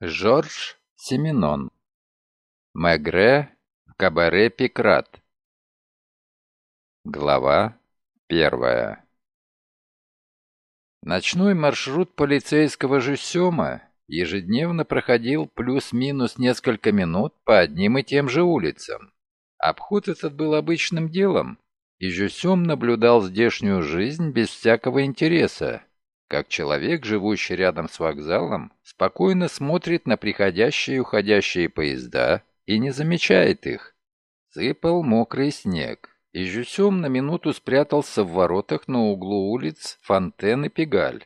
Жорж Семенон. Мегре в кабаре Пикрат. Глава первая. Ночной маршрут полицейского Жюсема ежедневно проходил плюс-минус несколько минут по одним и тем же улицам. Обход этот был обычным делом, и Жюсем наблюдал здешнюю жизнь без всякого интереса, как человек, живущий рядом с вокзалом, спокойно смотрит на приходящие и уходящие поезда и не замечает их. Сыпал мокрый снег, и Жюсем на минуту спрятался в воротах на углу улиц Фонтен и Пегаль.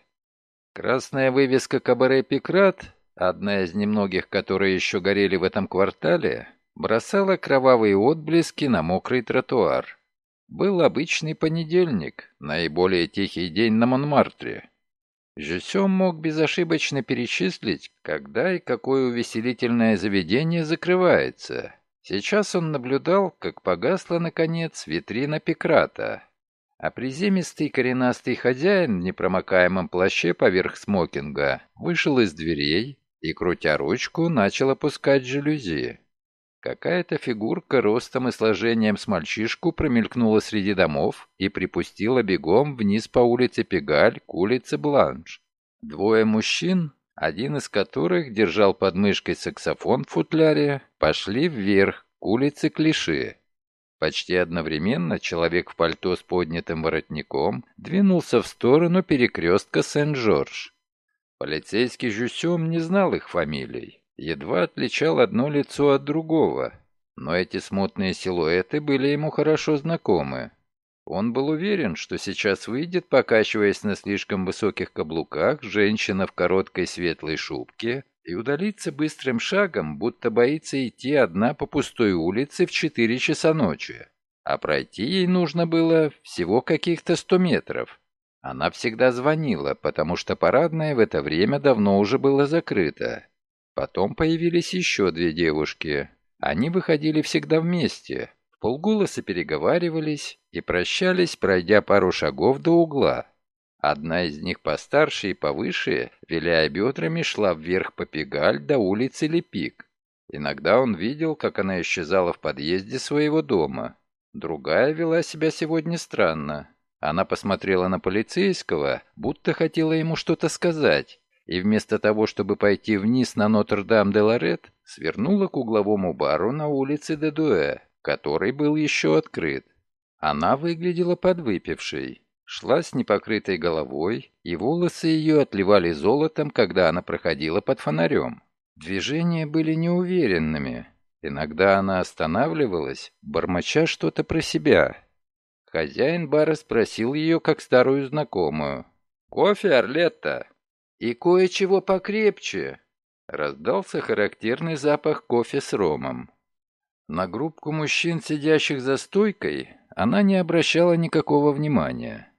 Красная вывеска «Кабаре Пикрат», одна из немногих, которые еще горели в этом квартале, бросала кровавые отблески на мокрый тротуар. Был обычный понедельник, наиболее тихий день на Монмартре. Жюсем мог безошибочно перечислить, когда и какое увеселительное заведение закрывается. Сейчас он наблюдал, как погасла, наконец, витрина Пекрата. А приземистый коренастый хозяин в непромокаемом плаще поверх смокинга вышел из дверей и, крутя ручку, начал опускать жалюзи. Какая-то фигурка ростом и сложением с мальчишку промелькнула среди домов и припустила бегом вниз по улице Пегаль к улице Бланш. Двое мужчин, один из которых держал под мышкой саксофон в футляре, пошли вверх к улице Клиши. Почти одновременно человек в пальто с поднятым воротником двинулся в сторону перекрестка Сен-Жорж. Полицейский Жюсем не знал их фамилий едва отличал одно лицо от другого, но эти смутные силуэты были ему хорошо знакомы. Он был уверен, что сейчас выйдет, покачиваясь на слишком высоких каблуках, женщина в короткой светлой шубке и удалится быстрым шагом, будто боится идти одна по пустой улице в четыре часа ночи. А пройти ей нужно было всего каких-то сто метров. Она всегда звонила, потому что парадное в это время давно уже было закрыто. Потом появились еще две девушки. Они выходили всегда вместе, в полголоса переговаривались и прощались, пройдя пару шагов до угла. Одна из них постарше и повыше, виляя бедрами, шла вверх по Пегаль до улицы Лепик. Иногда он видел, как она исчезала в подъезде своего дома. Другая вела себя сегодня странно. Она посмотрела на полицейского, будто хотела ему что-то сказать, и вместо того, чтобы пойти вниз на Нотр-Дам-де-Лорет, свернула к угловому бару на улице Дедуэ, который был еще открыт. Она выглядела подвыпившей, шла с непокрытой головой, и волосы ее отливали золотом, когда она проходила под фонарем. Движения были неуверенными. Иногда она останавливалась, бормоча что-то про себя. Хозяин бара спросил ее, как старую знакомую. «Кофе, Орлетта?» «И кое-чего покрепче!» Раздался характерный запах кофе с ромом. На группку мужчин, сидящих за стойкой, она не обращала никакого внимания.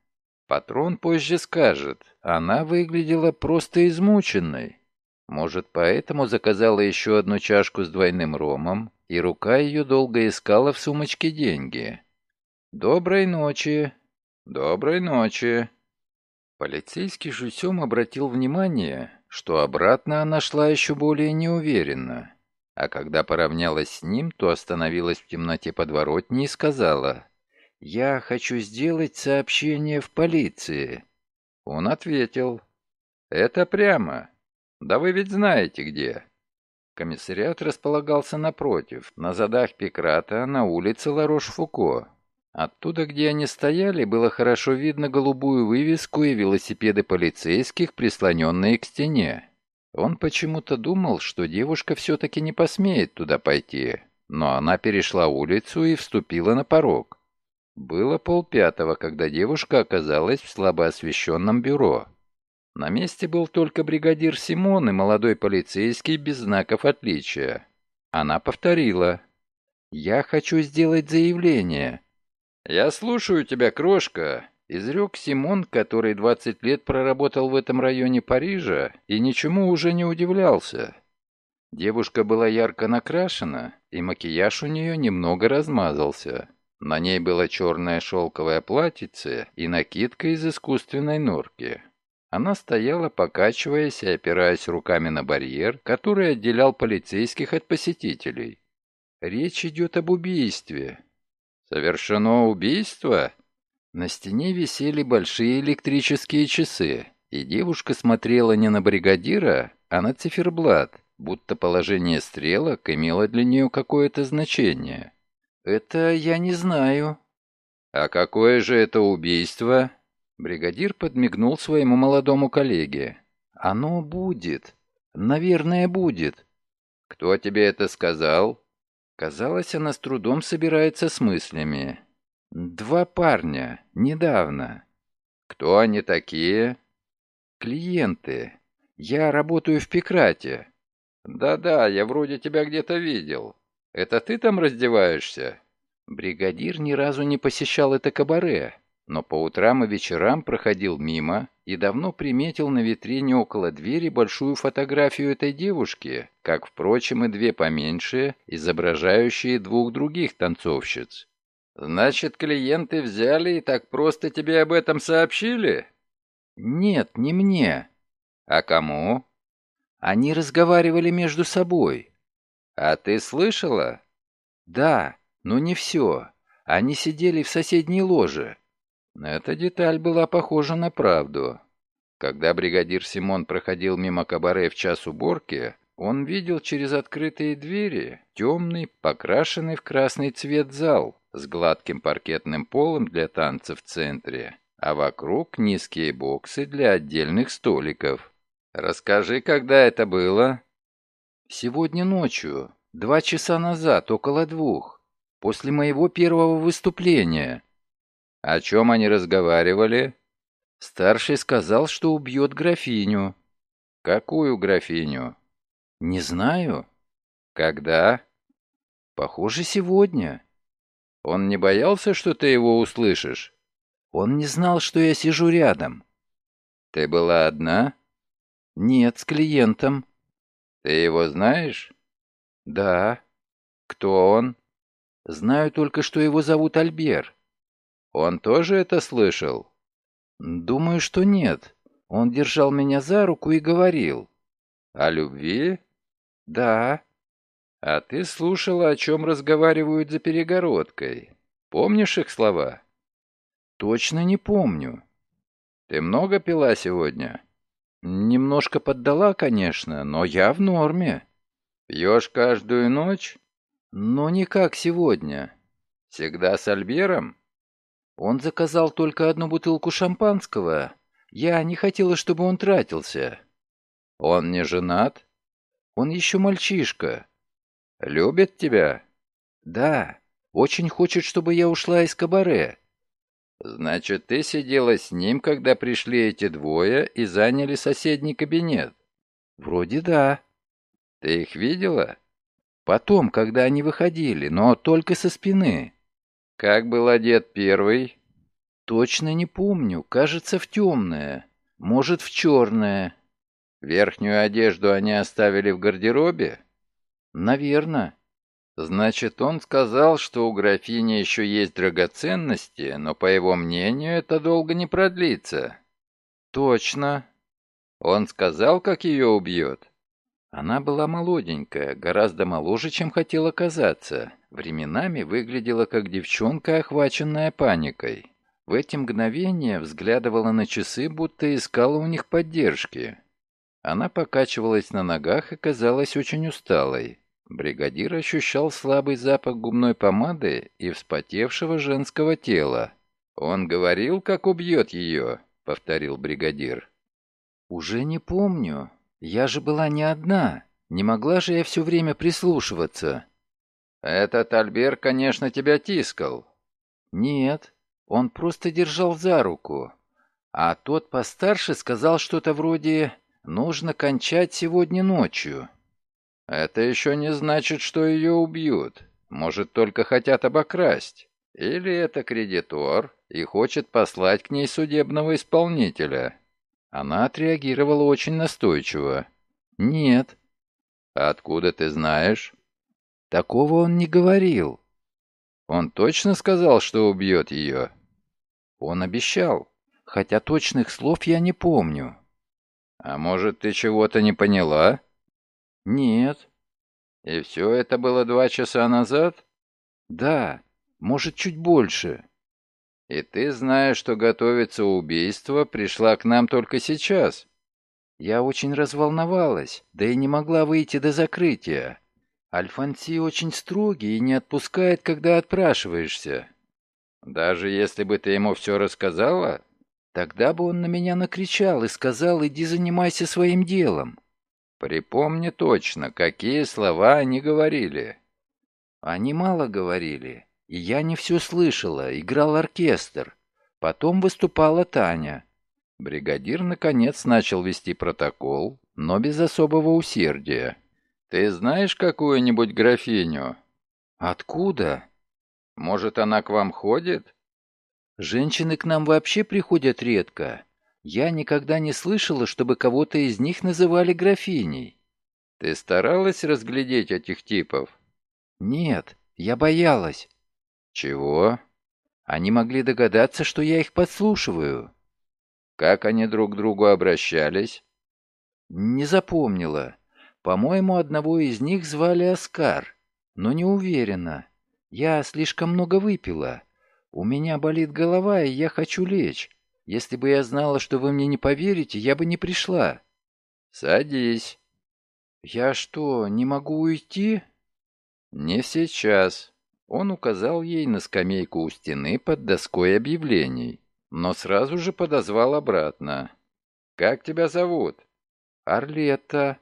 Патрон позже скажет, она выглядела просто измученной. Может, поэтому заказала еще одну чашку с двойным ромом, и рука ее долго искала в сумочке деньги. «Доброй ночи!» «Доброй ночи!» Полицейский Жусем обратил внимание, что обратно она шла еще более неуверенно, а когда поравнялась с ним, то остановилась в темноте подворотни и сказала «Я хочу сделать сообщение в полиции». Он ответил «Это прямо. Да вы ведь знаете где». Комиссариат располагался напротив, на задах Пекрата, на улице Ларош-Фуко. Оттуда, где они стояли, было хорошо видно голубую вывеску и велосипеды полицейских, прислоненные к стене. Он почему-то думал, что девушка все-таки не посмеет туда пойти, но она перешла улицу и вступила на порог. Было полпятого, когда девушка оказалась в слабо освещенном бюро. На месте был только бригадир Симон и молодой полицейский без знаков отличия. Она повторила. «Я хочу сделать заявление. «Я слушаю тебя, крошка», — изрек Симон, который 20 лет проработал в этом районе Парижа и ничему уже не удивлялся. Девушка была ярко накрашена, и макияж у нее немного размазался. На ней было черное шелковое платьице и накидка из искусственной норки. Она стояла, покачиваясь и опираясь руками на барьер, который отделял полицейских от посетителей. Речь идет об убийстве. Совершено убийство? На стене висели большие электрические часы, и девушка смотрела не на бригадира, а на циферблат, будто положение стрелок имело для нее какое-то значение. «Это я не знаю». «А какое же это убийство?» Бригадир подмигнул своему молодому коллеге. «Оно будет. Наверное, будет». «Кто тебе это сказал?» Казалось, она с трудом собирается с мыслями. «Два парня. Недавно». «Кто они такие?» «Клиенты. Я работаю в Пекрате». «Да-да, я вроде тебя где-то видел. Это ты там раздеваешься?» Бригадир ни разу не посещал это кабаре, но по утрам и вечерам проходил мимо и давно приметил на витрине около двери большую фотографию этой девушки, как, впрочем, и две поменьше, изображающие двух других танцовщиц. «Значит, клиенты взяли и так просто тебе об этом сообщили?» «Нет, не мне». «А кому?» «Они разговаривали между собой». «А ты слышала?» «Да, но не все. Они сидели в соседней ложе». Эта деталь была похожа на правду. Когда бригадир Симон проходил мимо кабаре в час уборки, он видел через открытые двери темный, покрашенный в красный цвет зал с гладким паркетным полом для танца в центре, а вокруг низкие боксы для отдельных столиков. «Расскажи, когда это было?» «Сегодня ночью, два часа назад, около двух, после моего первого выступления». «О чем они разговаривали?» Старший сказал, что убьет графиню. «Какую графиню?» «Не знаю». «Когда?» «Похоже, сегодня». «Он не боялся, что ты его услышишь?» «Он не знал, что я сижу рядом». «Ты была одна?» «Нет, с клиентом». «Ты его знаешь?» «Да». «Кто он?» «Знаю только, что его зовут Альбер». «Он тоже это слышал?» «Думаю, что нет. Он держал меня за руку и говорил». «О любви?» «Да». «А ты слушала, о чем разговаривают за перегородкой. Помнишь их слова?» «Точно не помню». «Ты много пила сегодня?» «Немножко поддала, конечно, но я в норме». «Пьешь каждую ночь?» «Но не как сегодня». «Всегда с Альбером?» Он заказал только одну бутылку шампанского. Я не хотела, чтобы он тратился. Он не женат? Он еще мальчишка. Любит тебя? Да. Очень хочет, чтобы я ушла из кабаре. Значит, ты сидела с ним, когда пришли эти двое и заняли соседний кабинет? Вроде да. Ты их видела? Потом, когда они выходили, но только со спины. Как был одет первый? Точно не помню. Кажется, в темное. Может, в черное. Верхнюю одежду они оставили в гардеробе? Наверно. Значит, он сказал, что у графини еще есть драгоценности, но, по его мнению, это долго не продлится. Точно. Он сказал, как ее убьет? Она была молоденькая, гораздо моложе, чем хотела казаться. Временами выглядела как девчонка, охваченная паникой. В эти мгновения взглядывала на часы, будто искала у них поддержки. Она покачивалась на ногах и казалась очень усталой. Бригадир ощущал слабый запах губной помады и вспотевшего женского тела. «Он говорил, как убьет ее», — повторил бригадир. «Уже не помню. Я же была не одна. Не могла же я все время прислушиваться». «Этот Альбер, конечно, тебя тискал». «Нет, он просто держал за руку. А тот постарше сказал что-то вроде «нужно кончать сегодня ночью». «Это еще не значит, что ее убьют. Может, только хотят обокрасть. Или это кредитор и хочет послать к ней судебного исполнителя». Она отреагировала очень настойчиво. «Нет». «Откуда ты знаешь?» Такого он не говорил. Он точно сказал, что убьет ее? Он обещал, хотя точных слов я не помню. А может, ты чего-то не поняла? Нет. И все это было два часа назад? Да, может, чуть больше. И ты, зная, что готовится убийство, пришла к нам только сейчас? Я очень разволновалась, да и не могла выйти до закрытия. Альфонси очень строгий и не отпускает, когда отпрашиваешься. Даже если бы ты ему все рассказала? Тогда бы он на меня накричал и сказал, иди занимайся своим делом. Припомни точно, какие слова они говорили. Они мало говорили, и я не все слышала, играл оркестр. Потом выступала Таня. Бригадир, наконец, начал вести протокол, но без особого усердия. «Ты знаешь какую-нибудь графиню?» «Откуда?» «Может, она к вам ходит?» Женщины к нам вообще приходят редко. Я никогда не слышала, чтобы кого-то из них называли графиней. Ты старалась разглядеть этих типов? Нет, я боялась. Чего? Они могли догадаться, что я их подслушиваю. Как они друг к другу обращались? Не запомнила. По-моему, одного из них звали Оскар, но не уверена. Я слишком много выпила. «У меня болит голова, и я хочу лечь. Если бы я знала, что вы мне не поверите, я бы не пришла». «Садись». «Я что, не могу уйти?» «Не сейчас». Он указал ей на скамейку у стены под доской объявлений, но сразу же подозвал обратно. «Как тебя зовут?» «Арлетта».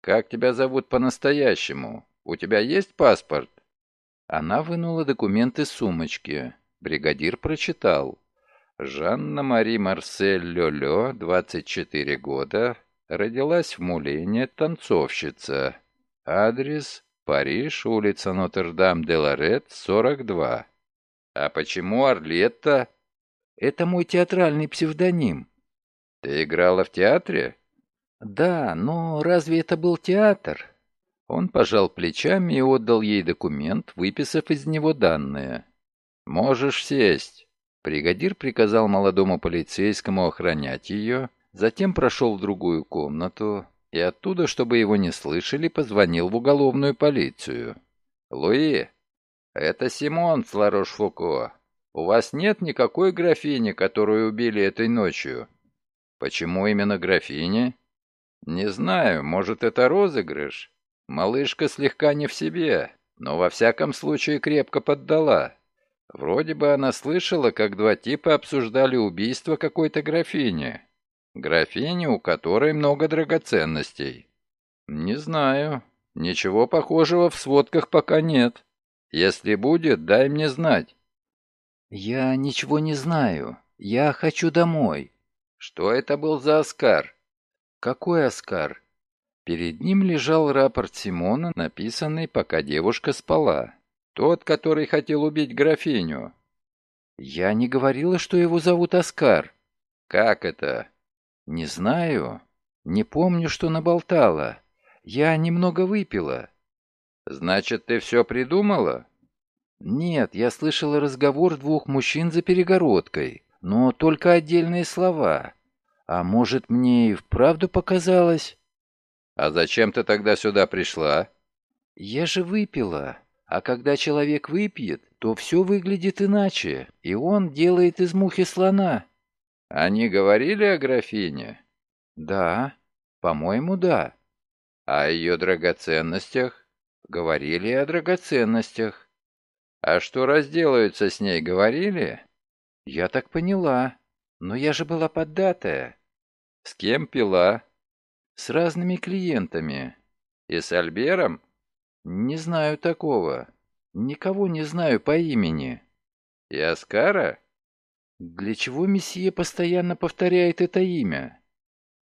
«Как тебя зовут по-настоящему? У тебя есть паспорт?» Она вынула документы сумочки. Бригадир прочитал. Жанна-Мари Марсель Лёлё, 24 года, родилась в Мулине, танцовщица. Адрес Париж, улица Нотр-Дам-де-Лорет, 42. А почему Орлетта? Это мой театральный псевдоним. Ты играла в театре? Да, но разве это был театр? Он пожал плечами и отдал ей документ, выписав из него данные. «Можешь сесть». Бригадир приказал молодому полицейскому охранять ее, затем прошел в другую комнату и оттуда, чтобы его не слышали, позвонил в уголовную полицию. «Луи, это Симон с Ларош-Фуко. У вас нет никакой графини, которую убили этой ночью?» «Почему именно графини?» «Не знаю, может, это розыгрыш? Малышка слегка не в себе, но во всяком случае крепко поддала. Вроде бы она слышала, как два типа обсуждали убийство какой-то графини. Графини, у которой много драгоценностей. Не знаю. Ничего похожего в сводках пока нет. Если будет, дай мне знать. Я ничего не знаю. Я хочу домой. Что это был за Оскар? Какой Оскар? Перед ним лежал рапорт Симона, написанный, пока девушка спала. Тот, который хотел убить графиню. Я не говорила, что его зовут Оскар. Как это? Не знаю. Не помню, что наболтала. Я немного выпила. Значит, ты все придумала? Нет, я слышала разговор двух мужчин за перегородкой, но только отдельные слова. А может, мне и вправду показалось? А зачем ты тогда сюда пришла? Я же выпила. А когда человек выпьет, то все выглядит иначе, и он делает из мухи слона. Они говорили о графине? Да, по-моему, да. А о ее драгоценностях? Говорили о драгоценностях. А что разделаются с ней, говорили? Я так поняла. Но я же была поддатая. С кем пила? С разными клиентами. И с Альбером? «Не знаю такого. Никого не знаю по имени». «И Оскара?» «Для чего месье постоянно повторяет это имя?»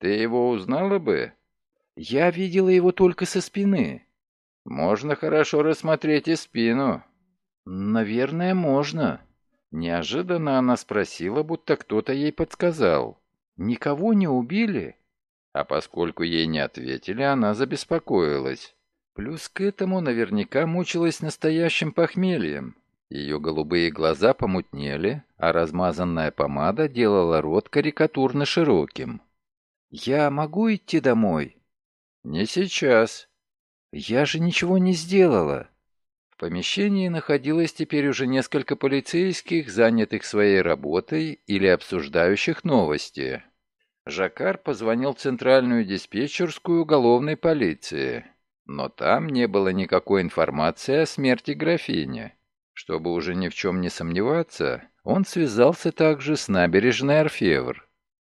«Ты его узнала бы?» «Я видела его только со спины». «Можно хорошо рассмотреть и спину». «Наверное, можно». Неожиданно она спросила, будто кто-то ей подсказал. «Никого не убили?» А поскольку ей не ответили, она забеспокоилась. Плюс к этому наверняка мучилась настоящим похмельем. Ее голубые глаза помутнели, а размазанная помада делала рот карикатурно широким. «Я могу идти домой?» «Не сейчас». «Я же ничего не сделала». В помещении находилось теперь уже несколько полицейских, занятых своей работой или обсуждающих новости. Жакар позвонил в центральную диспетчерскую уголовной полиции, но там не было никакой информации о смерти графини. Чтобы уже ни в чем не сомневаться, он связался также с набережной Орфевр.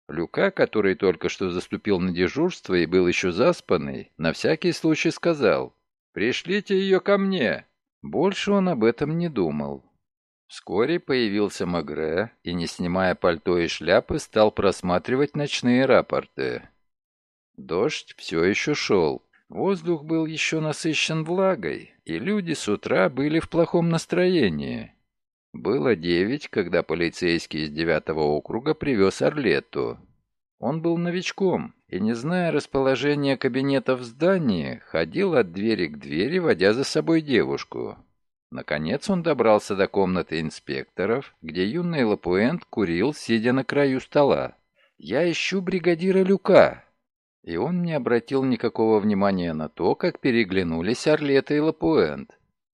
Люка, который только что заступил на дежурство и был еще заспанный, на всякий случай сказал «Пришлите ее ко мне». Больше он об этом не думал. Вскоре появился Магре и, не снимая пальто и шляпы, стал просматривать ночные рапорты. Дождь все еще шел. Воздух был еще насыщен влагой, и люди с утра были в плохом настроении. Было девять, когда полицейский из девятого округа привез Орлетту. Он был новичком и, не зная расположения кабинетов в здании, ходил от двери к двери, водя за собой девушку. Наконец он добрался до комнаты инспекторов, где юный Лапуэнт курил, сидя на краю стола. «Я ищу бригадира Люка», и он не обратил никакого внимания на то, как переглянулись Орлета и Лапуэнт.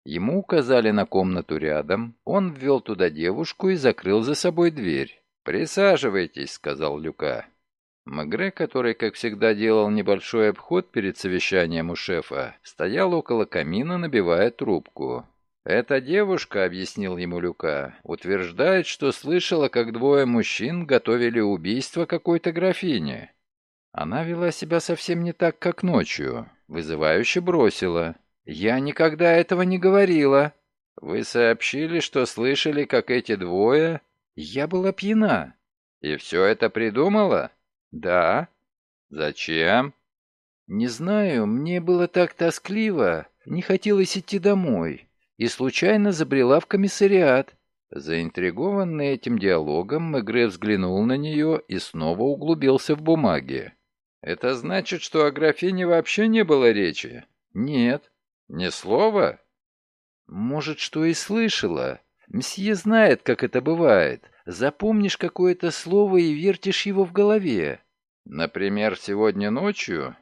Ему указали на комнату рядом, он ввел туда девушку и закрыл за собой дверь. «Присаживайтесь», — сказал Люка. Мегре, который, как всегда, делал небольшой обход перед совещанием у шефа, стоял около камина, набивая трубку. «Эта девушка», — объяснил ему Люка, — «утверждает, что слышала, как двое мужчин готовили убийство какой-то графини. Она вела себя совсем не так, как ночью, вызывающе бросила. «Я никогда этого не говорила». «Вы сообщили, что слышали, как эти двое...» «Я была пьяна». «И все это придумала?» «Да». «Зачем?» «Не знаю, мне было так тоскливо, не хотелось идти домой, и случайно забрела в комиссариат». Заинтригованный этим диалогом, Мегре взглянул на нее и снова углубился в бумаги. «Это значит, что о графине вообще не было речи?» «Нет». «Ни слова?» «Может, что и слышала. Мсье знает, как это бывает. Запомнишь какое-то слово и вертишь его в голове». «Например, сегодня ночью?»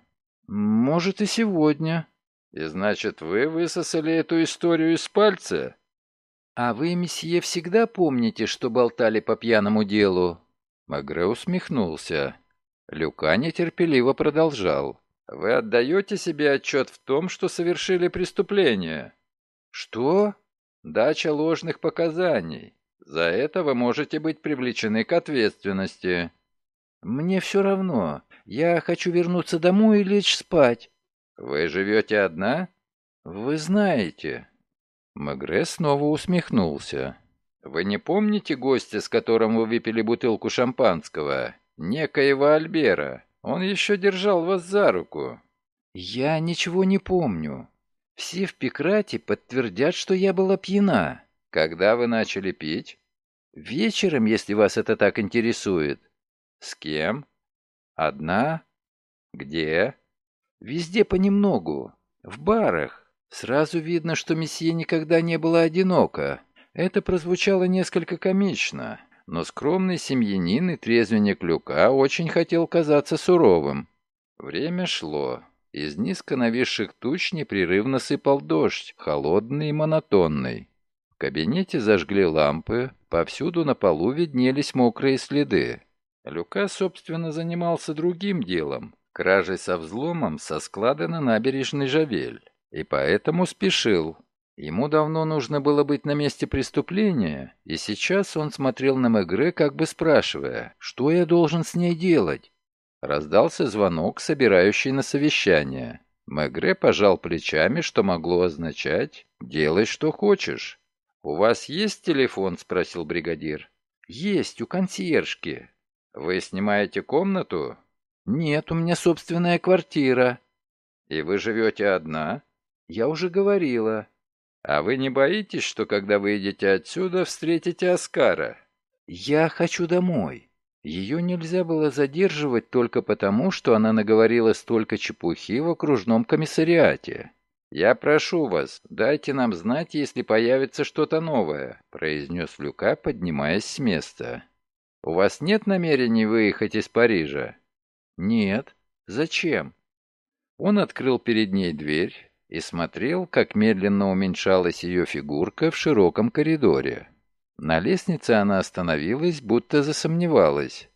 «Может, и сегодня». «И значит, вы высосали эту историю из пальца?» «А вы, месье, всегда помните, что болтали по пьяному делу?» Магре усмехнулся. Люка нетерпеливо продолжал. Вы отдаете себе отчет в том, что совершили преступление? Что? Дача ложных показаний. За это вы можете быть привлечены к ответственности. Мне все равно. Я хочу вернуться домой и лечь спать. Вы живете одна? Вы знаете. Мегре снова усмехнулся. Вы не помните гостя, с которым вы выпили бутылку шампанского? Некоего Альбера. Он еще держал вас за руку». «Я ничего не помню. Все в Пекрате подтвердят, что я была пьяна». «Когда вы начали пить?» «Вечером, если вас это так интересует». «С кем?» «Одна». «Где?» «Везде понемногу. В барах. Сразу видно, что месье никогда не было одиноко. Это прозвучало несколько комично но скромный семьянин и трезвенник Люка очень хотел казаться суровым. Время шло. Из низко нависших туч непрерывно сыпал дождь, холодный и монотонный. В кабинете зажгли лампы, повсюду на полу виднелись мокрые следы. Люка, собственно, занимался другим делом — кражей со взломом со склада на набережной Жавель, и поэтому спешил. Ему давно нужно было быть на месте преступления, и сейчас он смотрел на Мегре, как бы спрашивая, что я должен с ней делать. Раздался звонок, собирающий на совещание. Мегре пожал плечами, что могло означать «делай, что хочешь». «У вас есть телефон?» — спросил бригадир. «Есть, у консьержки». «Вы снимаете комнату?» «Нет, у меня собственная квартира». «И вы живете одна?» «Я уже говорила». «А вы не боитесь, что когда выйдете отсюда, встретите Оскара?» «Я хочу домой». Ее нельзя было задерживать только потому, что она наговорила столько чепухи в окружном комиссариате. «Я прошу вас, дайте нам знать, если появится что-то новое», — произнес Люка, поднимаясь с места. «У вас нет намерений выехать из Парижа?» «Нет. Зачем?» Он открыл перед ней дверь и смотрел, как медленно уменьшалась ее фигурка в широком коридоре. На лестнице она остановилась, будто засомневалась.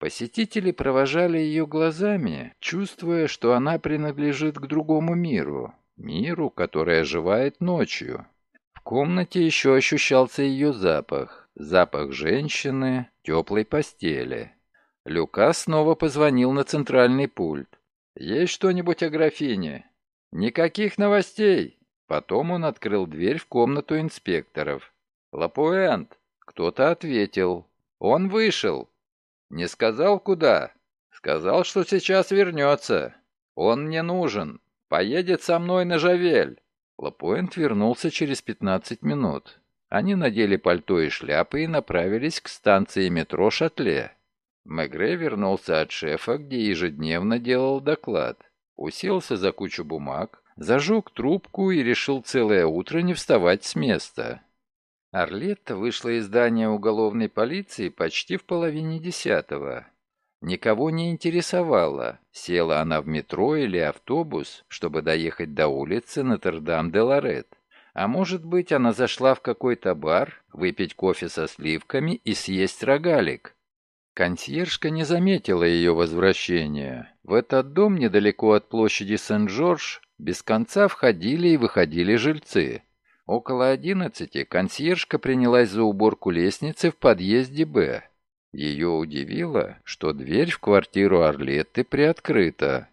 Посетители провожали ее глазами, чувствуя, что она принадлежит к другому миру, миру, который оживает ночью. В комнате еще ощущался ее запах, запах женщины, теплой постели. Люка снова позвонил на центральный пульт. «Есть что-нибудь о графине?» «Никаких новостей!» Потом он открыл дверь в комнату инспекторов. «Лапуэнт!» Кто-то ответил. «Он вышел!» «Не сказал, куда?» «Сказал, что сейчас вернется. Он мне нужен. Поедет со мной на Жавель». Лапуэнт вернулся через 15 минут. Они надели пальто и шляпы и направились к станции метро «Шатле». Мегре вернулся от шефа, где ежедневно делал доклад. Уселся за кучу бумаг, зажег трубку и решил целое утро не вставать с места. Орлетта вышла из здания уголовной полиции почти в половине десятого. Никого не интересовало, села она в метро или автобус, чтобы доехать до улицы Нотр-Дам-де-Лорет. А может быть, она зашла в какой-то бар, выпить кофе со сливками и съесть рогалик. Консьержка не заметила ее возвращения. В этот дом недалеко от площади Сен-Жорж без конца входили и выходили жильцы. Около одиннадцати консьержка принялась за уборку лестницы в подъезде «Б». Ее удивило, что дверь в квартиру Орлетты приоткрыта.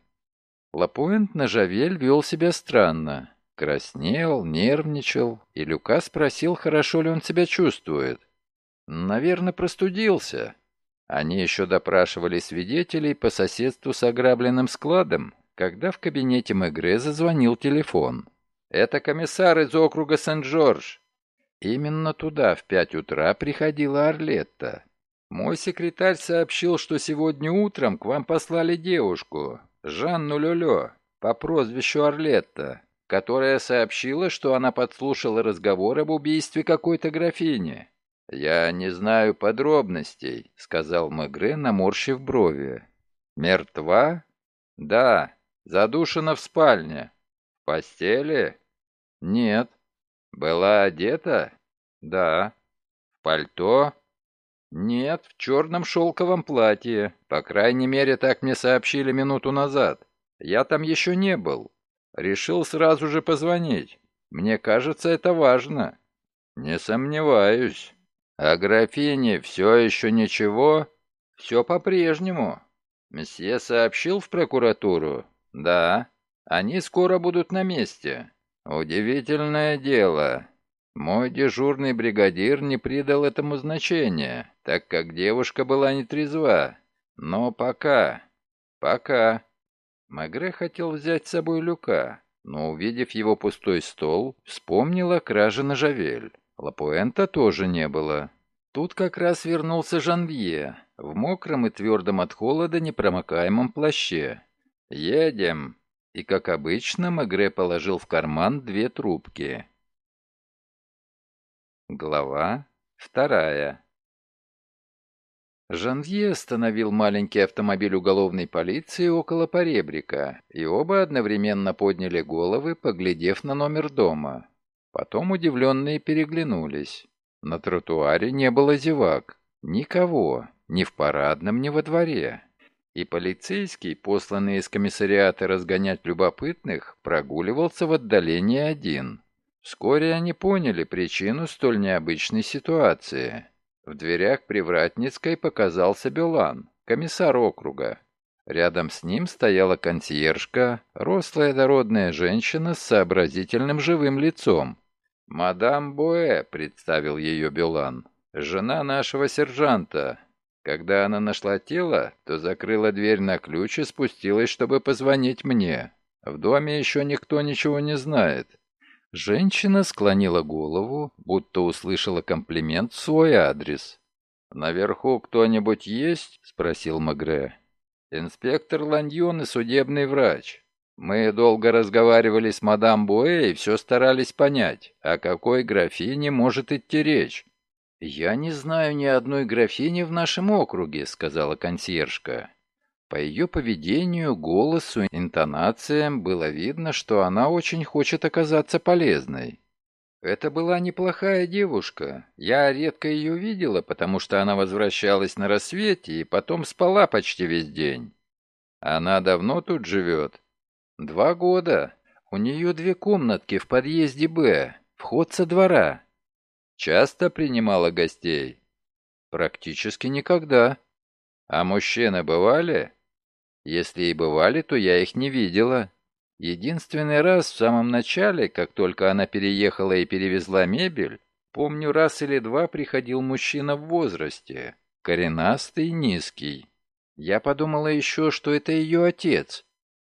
Лапуэнт на Жавель вел себя странно. Краснел, нервничал, и Люка спросил, хорошо ли он себя чувствует. «Наверное, простудился». Они еще допрашивали свидетелей по соседству с ограбленным складом, когда в кабинете Мегре зазвонил телефон. Это комиссар из округа Сент-Джордж. Именно туда в пять утра приходила Орлетта. Мой секретарь сообщил, что сегодня утром к вам послали девушку, Жанну Лёлё, по прозвищу Орлетта, которая сообщила, что она подслушала разговор об убийстве какой-то графини. «Я не знаю подробностей», — сказал Мегре, наморщив брови. «Мертва?» «Да, задушена в спальне постели? Нет. Была одета? Да. В пальто? Нет, в черном шелковом платье. По крайней мере, так мне сообщили минуту назад. Я там еще не был. Решил сразу же позвонить. Мне кажется, это важно. Не сомневаюсь. А графине все еще ничего? Все по-прежнему. Месье сообщил в прокуратуру? Да. Они скоро будут на месте. Удивительное дело. Мой дежурный бригадир не придал этому значения, так как девушка была нетрезва. Но пока... Пока... Магре хотел взять с собой Люка, но, увидев его пустой стол, вспомнил о краже на Жавель. Лапуэнта тоже не было. Тут как раз вернулся Жанвье в мокром и твердом от холода непромокаемом плаще. «Едем», и, как обычно, Мегре положил в карман две трубки. Глава вторая Жанвье остановил маленький автомобиль уголовной полиции около поребрика, и оба одновременно подняли головы, поглядев на номер дома. Потом удивленные переглянулись. На тротуаре не было зевак. Никого, ни в парадном, ни во дворе и полицейский, посланный из комиссариата разгонять любопытных, прогуливался в отдалении один. Вскоре они поняли причину столь необычной ситуации. В дверях Привратницкой показался Белан, комиссар округа. Рядом с ним стояла консьержка, рослая дородная женщина с сообразительным живым лицом. «Мадам Буэ», — представил ее Белан, — «жена нашего сержанта, когда она нашла тело, то закрыла дверь на ключ и спустилась, чтобы позвонить мне. В доме еще никто ничего не знает. Женщина склонила голову, будто услышала комплимент в свой адрес. «Наверху кто-нибудь есть?» — спросил Магре. «Инспектор Ланьон и судебный врач. Мы долго разговаривали с мадам Буэ и все старались понять, о какой графине может идти речь. «Я не знаю ни одной графини в нашем округе», — сказала консьержка. По ее поведению, голосу, интонациям было видно, что она очень хочет оказаться полезной. Это была неплохая девушка. Я редко ее видела, потому что она возвращалась на рассвете и потом спала почти весь день. Она давно тут живет? Два года. У нее две комнатки в подъезде «Б», вход со двора. Часто принимала гостей? Практически никогда. А мужчины бывали? Если и бывали, то я их не видела. Единственный раз в самом начале, как только она переехала и перевезла мебель, помню, раз или два приходил мужчина в возрасте, коренастый, низкий. Я подумала еще, что это ее отец.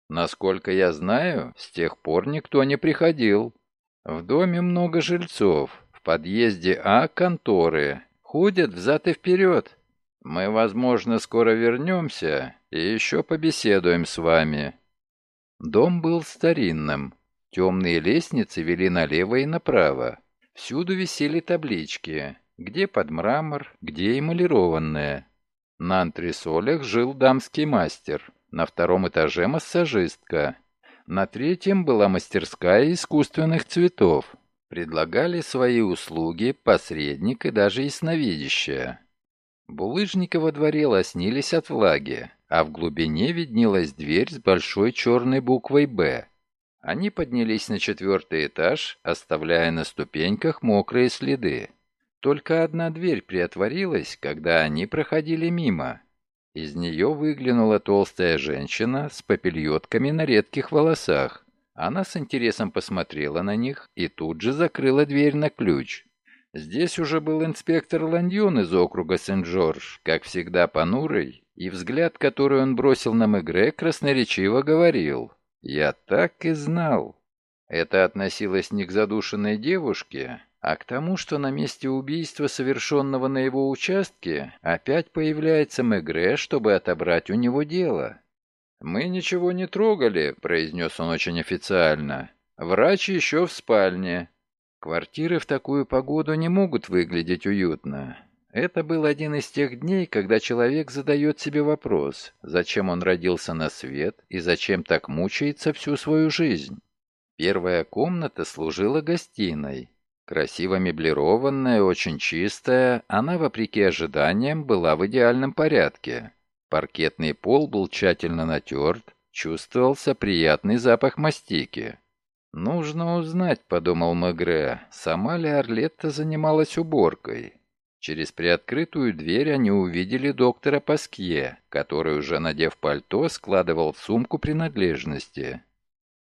Насколько я знаю, с тех пор никто не приходил. В доме много жильцов, в подъезде А конторы, ходят взад и вперед. Мы, возможно, скоро вернемся и еще побеседуем с вами». Дом был старинным. Темные лестницы вели налево и направо. Всюду висели таблички, где под мрамор, где эмалированные. На антресолях жил дамский мастер, на втором этаже массажистка. На третьем была мастерская искусственных цветов. Предлагали свои услуги посредник и даже ясновидящая. Булыжники во дворе лоснились от влаги, а в глубине виднелась дверь с большой черной буквой «Б». Они поднялись на четвертый этаж, оставляя на ступеньках мокрые следы. Только одна дверь приотворилась, когда они проходили мимо. Из нее выглянула толстая женщина с попельотками на редких волосах. Она с интересом посмотрела на них и тут же закрыла дверь на ключ. Здесь уже был инспектор Ланьон из округа Сен-Жорж, как всегда понурый, и взгляд, который он бросил на Мегре, красноречиво говорил «Я так и знал». Это относилось не к задушенной девушке, а к тому, что на месте убийства, совершенного на его участке, опять появляется Мегре, чтобы отобрать у него дело. «Мы ничего не трогали», — произнес он очень официально. «Врач еще в спальне. Квартиры в такую погоду не могут выглядеть уютно. Это был один из тех дней, когда человек задает себе вопрос, зачем он родился на свет и зачем так мучается всю свою жизнь. Первая комната служила гостиной. Красиво меблированная, очень чистая, она, вопреки ожиданиям, была в идеальном порядке. Паркетный пол был тщательно натерт, чувствовался приятный запах мастики. «Нужно узнать», — подумал Мегре, — сама ли Орлетта занималась уборкой. Через приоткрытую дверь они увидели доктора Паскье, который, уже надев пальто, складывал в сумку принадлежности.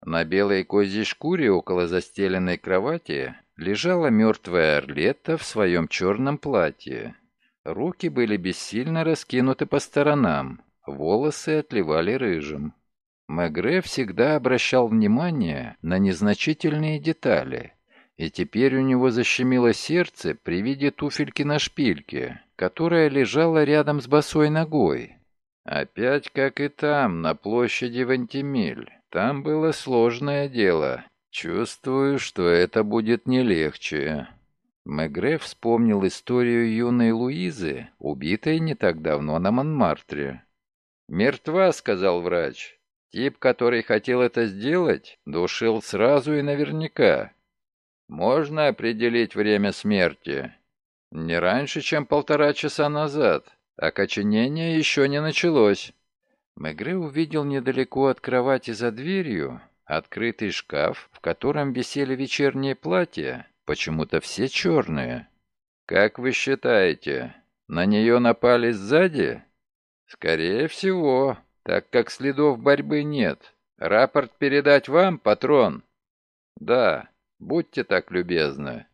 На белой козьей шкуре около застеленной кровати лежала мертвая Орлетта в своем черном платье. Руки были бессильно раскинуты по сторонам, волосы отливали рыжим. Мегре всегда обращал внимание на незначительные детали, и теперь у него защемило сердце при виде туфельки на шпильке, которая лежала рядом с босой ногой. Опять как и там, на площади Вантимиль. Там было сложное дело. Чувствую, что это будет не легче. Мегре вспомнил историю юной Луизы, убитой не так давно на Монмартре. «Мертва», — сказал врач. Тип, который хотел это сделать, душил сразу и наверняка. Можно определить время смерти. Не раньше, чем полтора часа назад. Окоченение еще не началось. Мегре увидел недалеко от кровати за дверью открытый шкаф, в котором висели вечерние платья, почему-то все черные. «Как вы считаете, на нее напали сзади?» «Скорее всего так как следов борьбы нет. Рапорт передать вам, патрон?» «Да, будьте так любезны».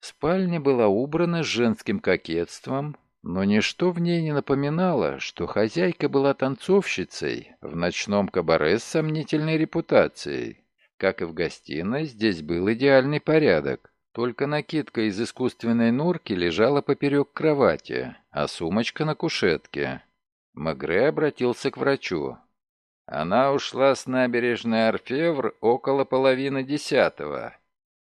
Спальня была убрана с женским кокетством, но ничто в ней не напоминало, что хозяйка была танцовщицей в ночном кабаре с сомнительной репутацией. Как и в гостиной, здесь был идеальный порядок. Только накидка из искусственной норки лежала поперек кровати, а сумочка на кушетке. Магре обратился к врачу. Она ушла с набережной Орфевр около половины десятого.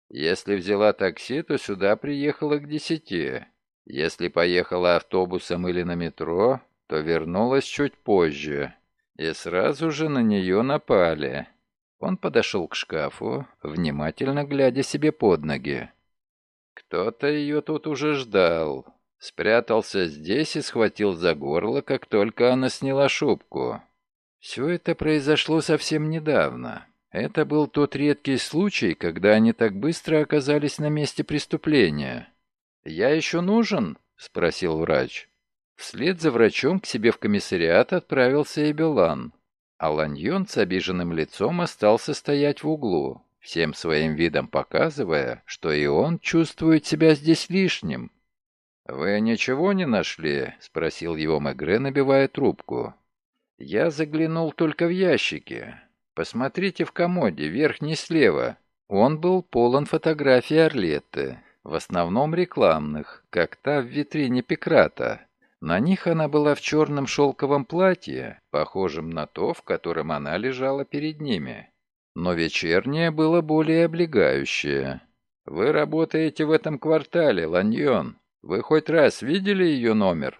Если взяла такси, то сюда приехала к десяти. Если поехала автобусом или на метро, то вернулась чуть позже. и сразу же на нее напали. Он подошел к шкафу, внимательно глядя себе под ноги. Кто-то ее тут уже ждал. Спрятался здесь и схватил за горло, как только она сняла шубку. Все это произошло совсем недавно. Это был тот редкий случай, когда они так быстро оказались на месте преступления. «Я еще нужен?» — спросил врач. Вслед за врачом к себе в комиссариат отправился и Белан. А Ланьон с обиженным лицом остался стоять в углу, всем своим видом показывая, что и он чувствует себя здесь лишним. «Вы ничего не нашли?» — спросил его Мегре, набивая трубку. «Я заглянул только в ящики. Посмотрите в комоде, верхний слева. Он был полон фотографий Орлетты, в основном рекламных, как та в витрине Пекрата. На них она была в черном шелковом платье, похожем на то, в котором она лежала перед ними. Но вечернее было более облегающее. «Вы работаете в этом квартале, Ланьон. Вы хоть раз видели ее номер?»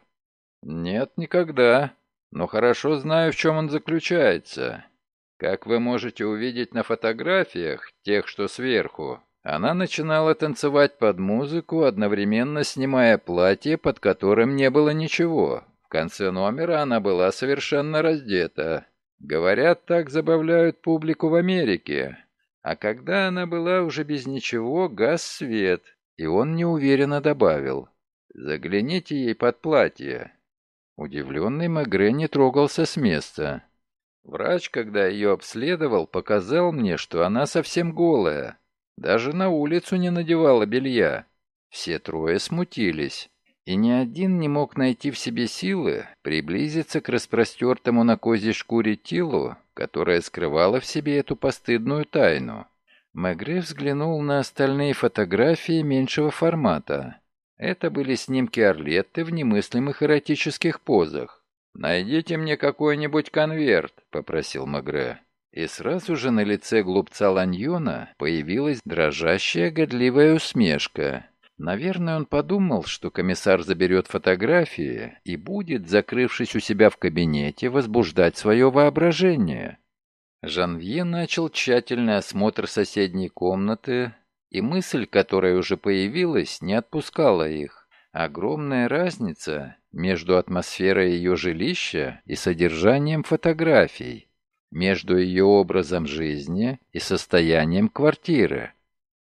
«Нет, никогда но хорошо знаю, в чем он заключается. Как вы можете увидеть на фотографиях, тех, что сверху, она начинала танцевать под музыку, одновременно снимая платье, под которым не было ничего. В конце номера она была совершенно раздета. Говорят, так забавляют публику в Америке. А когда она была уже без ничего, газ свет, и он неуверенно добавил. «Загляните ей под платье. Удивленный Мегре не трогался с места. Врач, когда ее обследовал, показал мне, что она совсем голая. Даже на улицу не надевала белья. Все трое смутились, и ни один не мог найти в себе силы приблизиться к распростертому на козьей шкуре телу, которое скрывало в себе эту постыдную тайну. Мегре взглянул на остальные фотографии меньшего формата. Это были снимки Орлетты в немыслимых эротических позах. «Найдите мне какой-нибудь конверт», — попросил Магре. И сразу же на лице глупца Ланьона появилась дрожащая годливая усмешка. Наверное, он подумал, что комиссар заберет фотографии и будет, закрывшись у себя в кабинете, возбуждать свое воображение. Жанвье начал тщательный осмотр соседней комнаты, и мысль, которая уже появилась, не отпускала их. Огромная разница между атмосферой ее жилища и содержанием фотографий, между ее образом жизни и состоянием квартиры.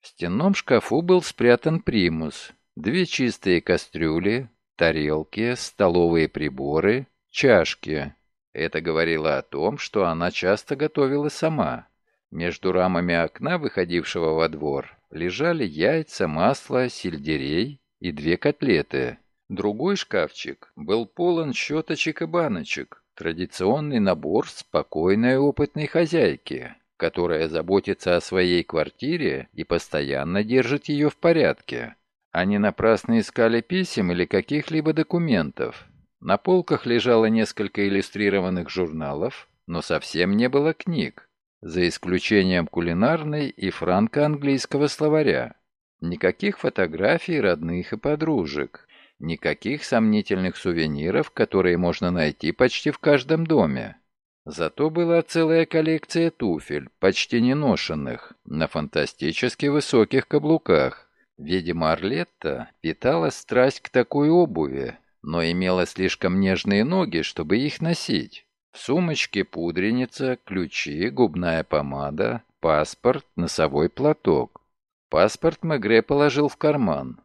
В стенном шкафу был спрятан примус, две чистые кастрюли, тарелки, столовые приборы, чашки. Это говорило о том, что она часто готовила сама. Между рамами окна, выходившего во двор, лежали яйца, масло, сельдерей и две котлеты. Другой шкафчик был полон щеточек и баночек, традиционный набор спокойной опытной хозяйки, которая заботится о своей квартире и постоянно держит ее в порядке. Они напрасно искали писем или каких-либо документов. На полках лежало несколько иллюстрированных журналов, но совсем не было книг за исключением кулинарной и франко-английского словаря. Никаких фотографий родных и подружек, никаких сомнительных сувениров, которые можно найти почти в каждом доме. Зато была целая коллекция туфель, почти не ношенных, на фантастически высоких каблуках. Видимо, Орлетта питала страсть к такой обуви, но имела слишком нежные ноги, чтобы их носить. В сумочке пудреница, ключи, губная помада, паспорт, носовой платок. Паспорт Мегре положил в карман.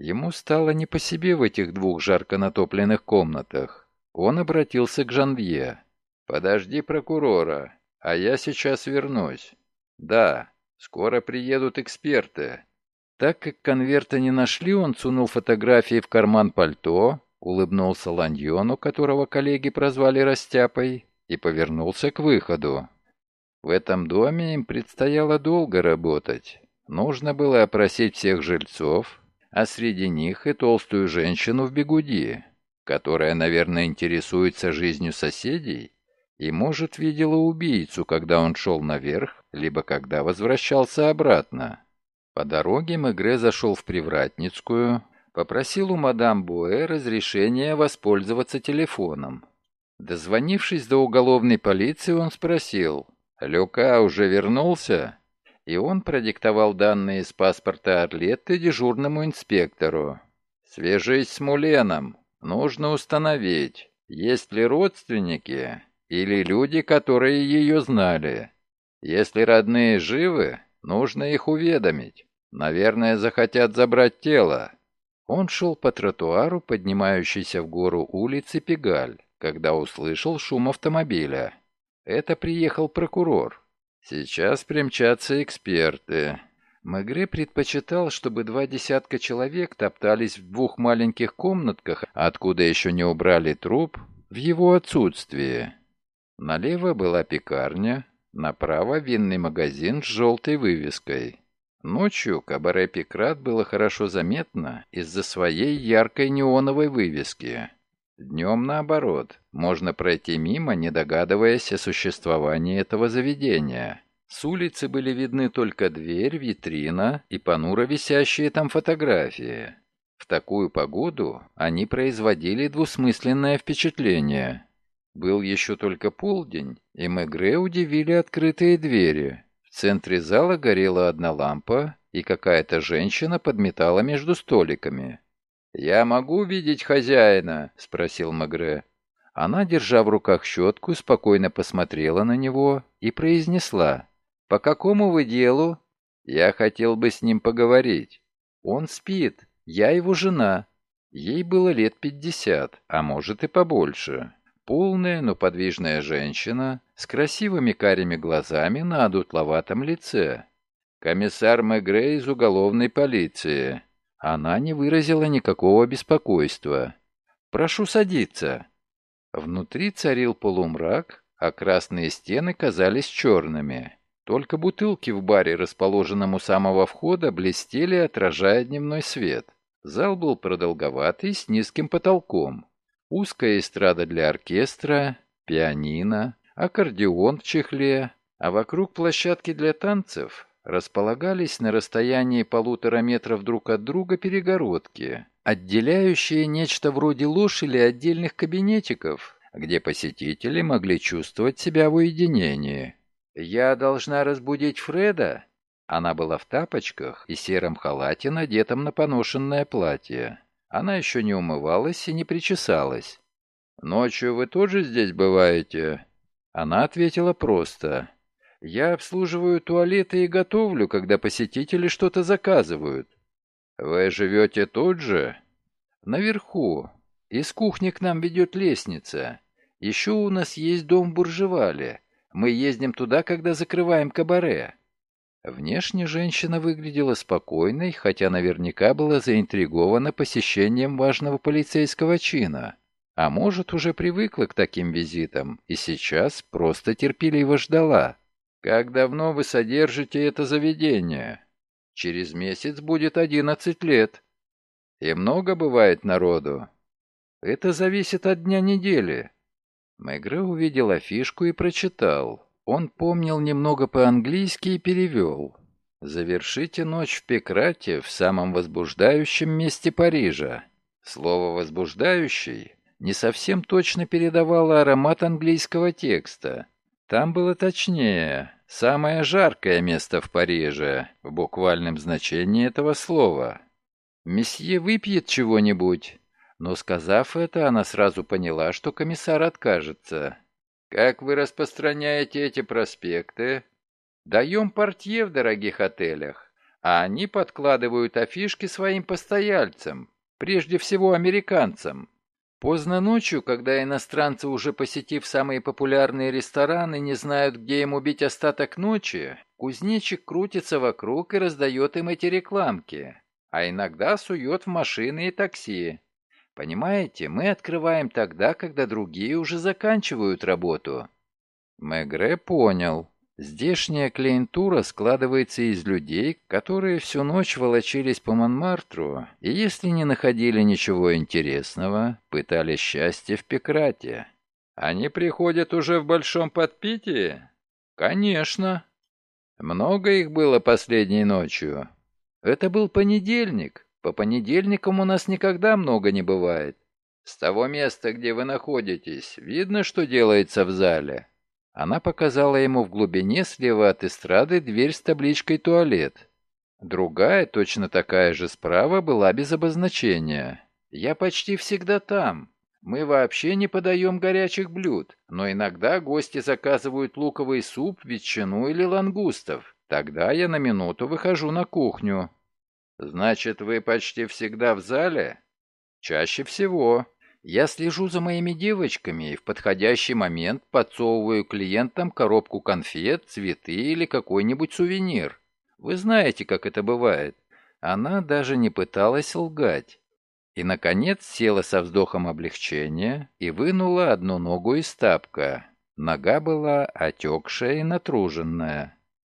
Ему стало не по себе в этих двух жарко натопленных комнатах. Он обратился к Жанвье. «Подожди прокурора, а я сейчас вернусь». «Да, скоро приедут эксперты». Так как конверта не нашли, он сунул фотографии в карман пальто, улыбнулся Ланьону, которого коллеги прозвали Растяпой, и повернулся к выходу. В этом доме им предстояло долго работать. Нужно было опросить всех жильцов, а среди них и толстую женщину в бегуди, которая, наверное, интересуется жизнью соседей и, может, видела убийцу, когда он шел наверх, либо когда возвращался обратно. По дороге Мегре зашел в Привратницкую, Попросил у мадам Буэ разрешения воспользоваться телефоном. Дозвонившись до уголовной полиции, он спросил, «Люка уже вернулся?» И он продиктовал данные из паспорта Орлетты дежурному инспектору. «Свяжись с Муленом. Нужно установить, есть ли родственники или люди, которые ее знали. Если родные живы, нужно их уведомить. Наверное, захотят забрать тело». Он шел по тротуару, поднимающейся в гору улицы Пегаль когда услышал шум автомобиля. Это приехал прокурор. Сейчас примчатся эксперты. Мегре предпочитал, чтобы два десятка человек топтались в двух маленьких комнатках, откуда еще не убрали труп, в его отсутствие. Налево была пекарня, направо винный магазин с желтой вывеской. Ночью кабаре Пекрат было хорошо заметно из-за своей яркой неоновой вывески. Днем, наоборот, можно пройти мимо, не догадываясь о существовании этого заведения. С улицы были видны только дверь, витрина и понуро висящие там фотографии. В такую погоду они производили двусмысленное впечатление. Был еще только полдень, и Мегре удивили открытые двери. В центре зала горела одна лампа, и какая-то женщина подметала между столиками. «Я могу видеть хозяина?» — спросил Магре. Она, держа в руках щетку, спокойно посмотрела на него и произнесла. «По какому вы делу?» «Я хотел бы с ним поговорить». «Он спит. Я его жена». Ей было лет пятьдесят, а может и побольше. Полная, но подвижная женщина с красивыми карими глазами на одутловатом лице. Комиссар Мегре из уголовной полиции. Она не выразила никакого беспокойства. «Прошу садиться». Внутри царил полумрак, а красные стены казались черными. Только бутылки в баре, расположенном у самого входа, блестели, отражая дневной свет. Зал был продолговатый, с низким потолком. Узкая эстрада для оркестра, пианино, аккордеон в чехле, а вокруг площадки для танцев располагались на расстоянии полутора метров друг от друга перегородки, отделяющие нечто вроде ложь или отдельных кабинетиков, где посетители могли чувствовать себя в уединении. «Я должна разбудить Фреда?» Она была в тапочках и сером халате, надетом на поношенное платье. Она еще не умывалась и не причесалась. «Ночью вы тоже здесь бываете?» Она ответила просто. Я обслуживаю туалеты и готовлю, когда посетители что-то заказывают. Вы живете тут же? Наверху. Из кухни к нам ведет лестница. Еще у нас есть дом в Буржевале. Мы ездим туда, когда закрываем кабаре. Внешне женщина выглядела спокойной, хотя наверняка была заинтригована посещением важного полицейского чина. А может, уже привыкла к таким визитам и сейчас просто терпеливо ждала. Как давно вы содержите это заведение? Через месяц будет одиннадцать лет. И много бывает народу? Это зависит от дня недели. Мегре увидел афишку и прочитал. Он помнил немного по-английски и перевел. «Завершите ночь в Пекрате в самом возбуждающем месте Парижа». Слово «возбуждающий» не совсем точно передавало аромат английского текста. Там было точнее. Самое жаркое место в Париже, в буквальном значении этого слова. Месье выпьет чего-нибудь. Но, сказав это, она сразу поняла, что комиссар откажется. «Как вы распространяете эти проспекты?» «Даем портье в дорогих отелях, а они подкладывают афишки своим постояльцам, прежде всего американцам. Поздно ночью, когда иностранцы, уже посетив самые популярные рестораны, не знают, где им убить остаток ночи, кузнечик крутится вокруг и раздает им эти рекламки, а иногда сует в машины и такси. Понимаете, мы открываем тогда, когда другие уже заканчивают работу. Мегре понял. Здешняя клиентура складывается из людей, которые всю ночь волочились по Монмартру, и если не находили ничего интересного, пытали счастье в Пекрате. Они приходят уже в большом подпитии? Конечно. Много их было последней ночью. Это был понедельник. По понедельникам у нас никогда много не бывает. «С того места, где вы находитесь, видно, что делается в зале?» Она показала ему в глубине слева от эстрады дверь с табличкой «Туалет». Другая, точно такая же справа, была без обозначения. «Я почти всегда там. Мы вообще не подаем горячих блюд, но иногда гости заказывают луковый суп, ветчину или лангустов. Тогда я на минуту выхожу на кухню». «Значит, вы почти всегда в зале?» «Чаще всего. Я слежу за моими девочками и в подходящий момент подсовываю клиентам коробку конфет, цветы или какой-нибудь сувенир. Вы знаете, как это бывает. Она даже не пыталась лгать. И, наконец, села со вздохом облегчения и вынула одну ногу из тапка. Нога была отекшая и натруженная.